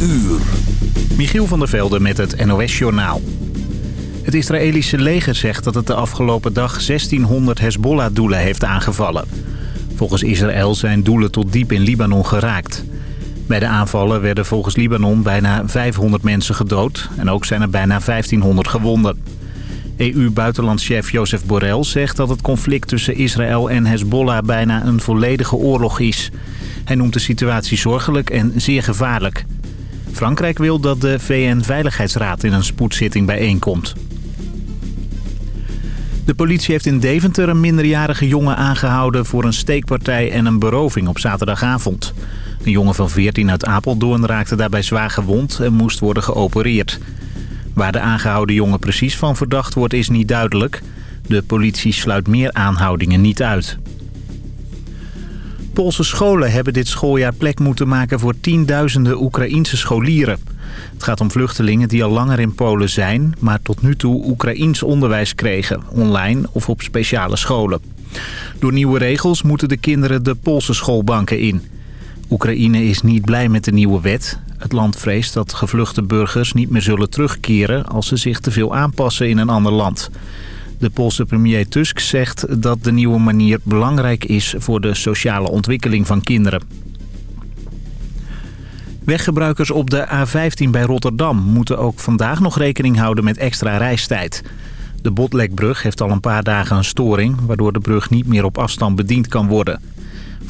uur. Michiel van der Velde met het NOS-journaal. Het Israëlische leger zegt dat het de afgelopen dag 1600 Hezbollah-doelen heeft aangevallen. Volgens Israël zijn doelen tot diep in Libanon geraakt. Bij de aanvallen werden volgens Libanon bijna 500 mensen gedood... en ook zijn er bijna 1500 gewonden. EU-buitenlandschef Jozef Borrell zegt dat het conflict tussen Israël en Hezbollah bijna een volledige oorlog is. Hij noemt de situatie zorgelijk en zeer gevaarlijk. Frankrijk wil dat de VN-veiligheidsraad in een spoedzitting bijeenkomt. De politie heeft in Deventer een minderjarige jongen aangehouden... voor een steekpartij en een beroving op zaterdagavond. Een jongen van 14 uit Apeldoorn raakte daarbij zwaar gewond en moest worden geopereerd. Waar de aangehouden jongen precies van verdacht wordt is niet duidelijk. De politie sluit meer aanhoudingen niet uit. Poolse scholen hebben dit schooljaar plek moeten maken voor tienduizenden Oekraïense scholieren. Het gaat om vluchtelingen die al langer in Polen zijn... maar tot nu toe Oekraïens onderwijs kregen, online of op speciale scholen. Door nieuwe regels moeten de kinderen de Poolse schoolbanken in. Oekraïne is niet blij met de nieuwe wet. Het land vreest dat gevluchte burgers niet meer zullen terugkeren... als ze zich te veel aanpassen in een ander land. De Poolse premier Tusk zegt dat de nieuwe manier belangrijk is... voor de sociale ontwikkeling van kinderen. Weggebruikers op de A15 bij Rotterdam moeten ook vandaag nog rekening houden met extra reistijd. De Botlekbrug heeft al een paar dagen een storing... waardoor de brug niet meer op afstand bediend kan worden...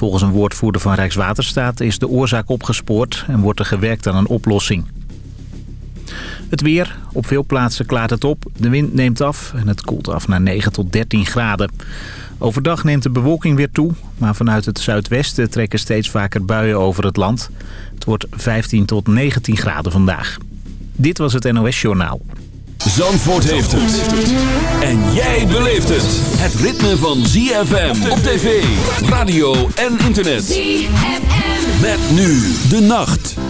Volgens een woordvoerder van Rijkswaterstaat is de oorzaak opgespoord en wordt er gewerkt aan een oplossing. Het weer. Op veel plaatsen klaart het op. De wind neemt af en het koelt af naar 9 tot 13 graden. Overdag neemt de bewolking weer toe, maar vanuit het zuidwesten trekken steeds vaker buien over het land. Het wordt 15 tot 19 graden vandaag. Dit was het NOS Journaal. Zandvoort heeft het. En jij beleeft het. Het ritme van ZFM op tv, radio en internet. ZFM. Met nu de nacht.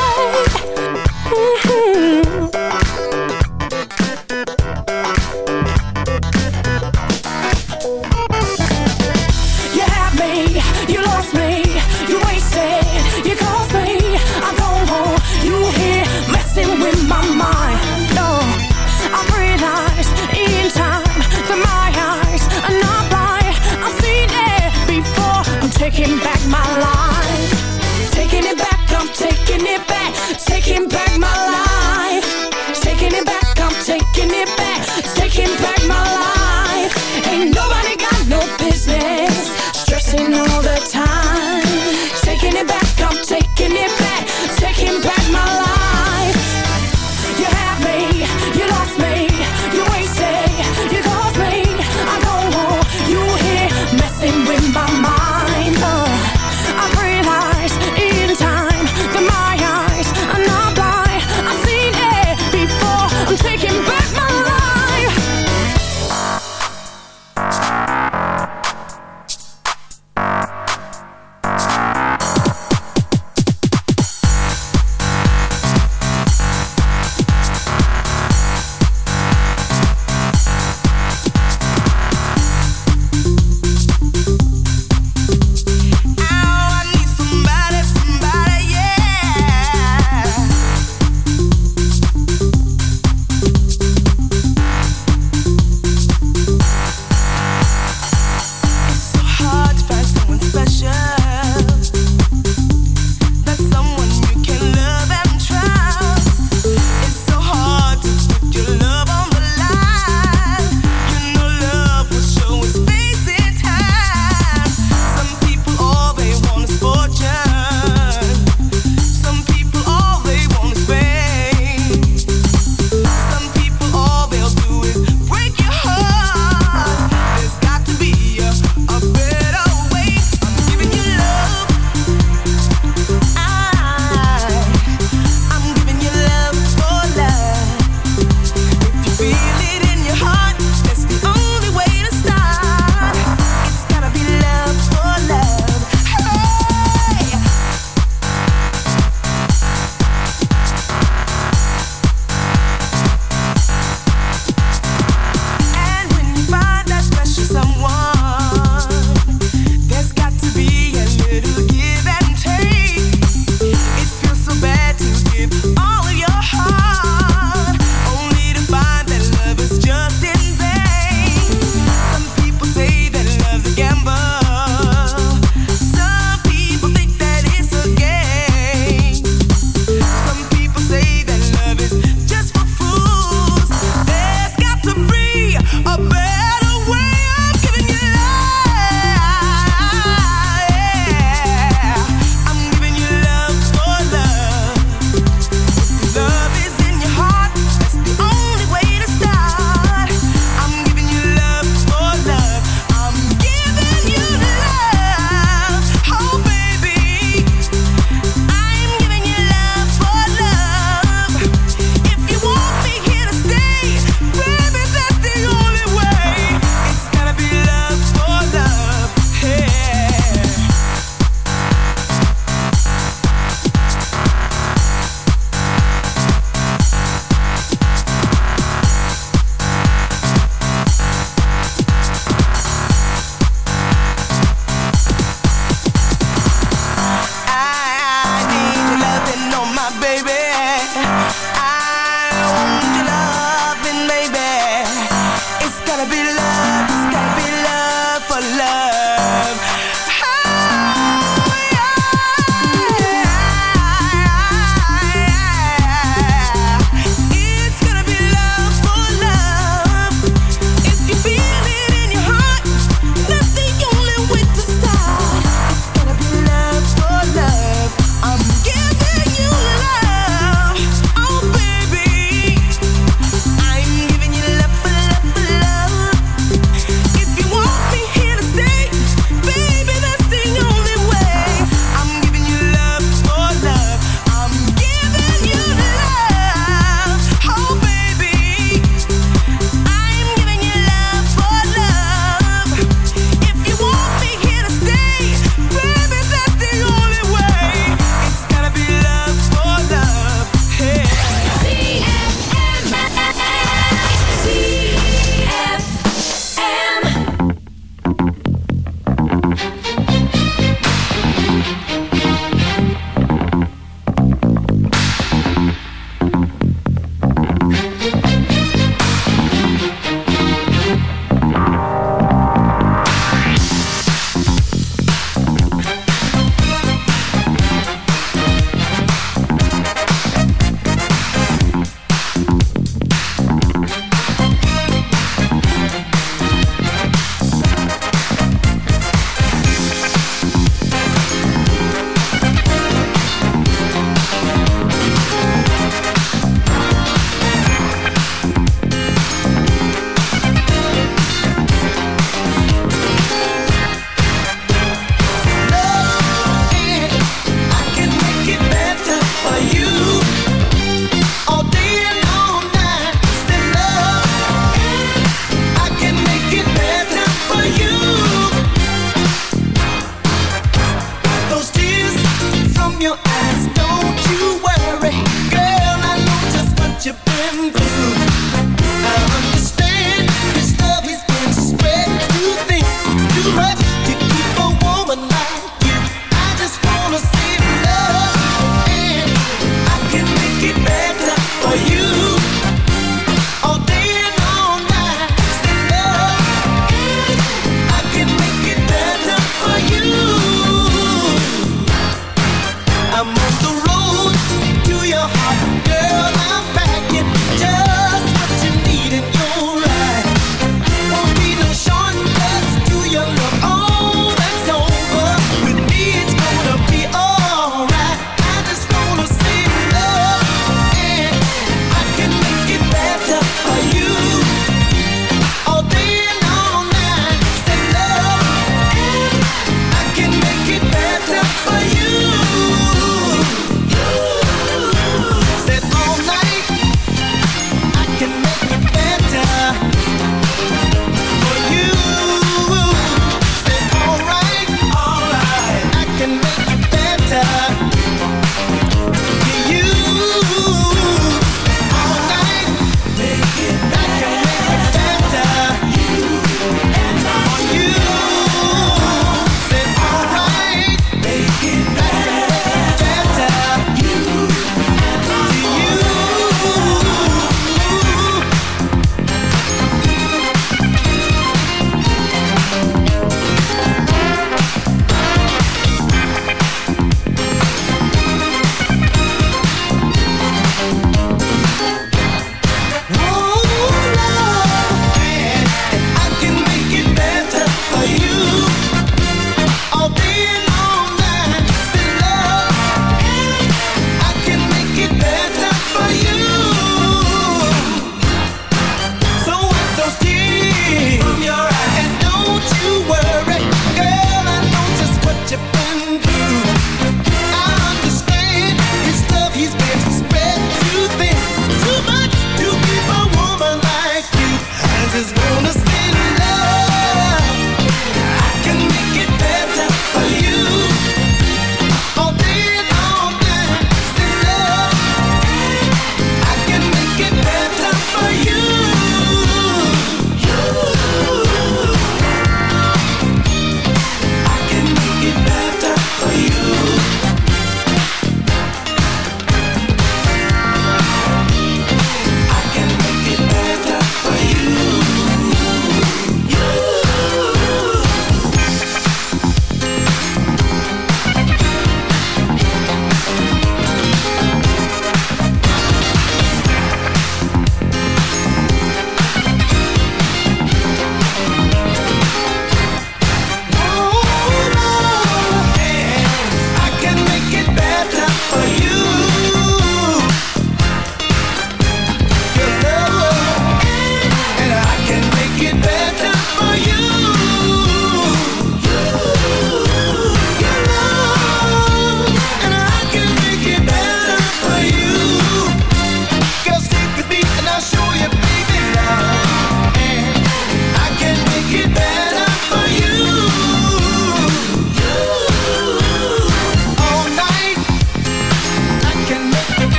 me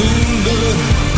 en toender,